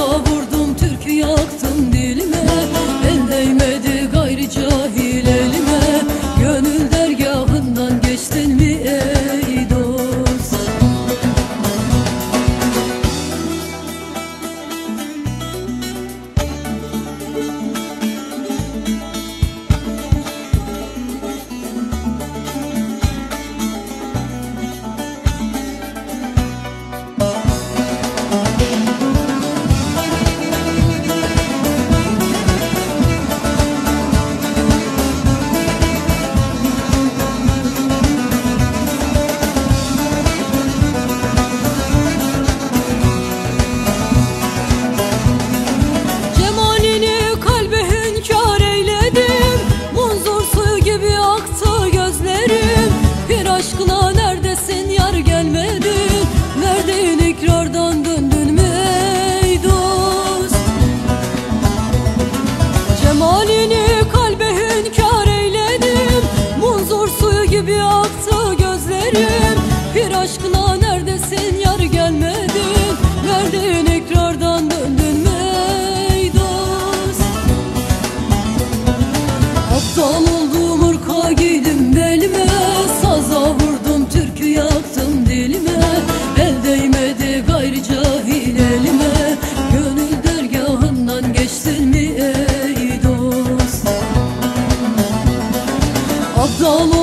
Paso vurdum, türkü yaktım diye. Aptal oldum ırka giydim belime Saza vurdum türkü yaktım dilime. El değmedi gayri cahil elime Gönül dergahından geçtin mi ey dost? Aptal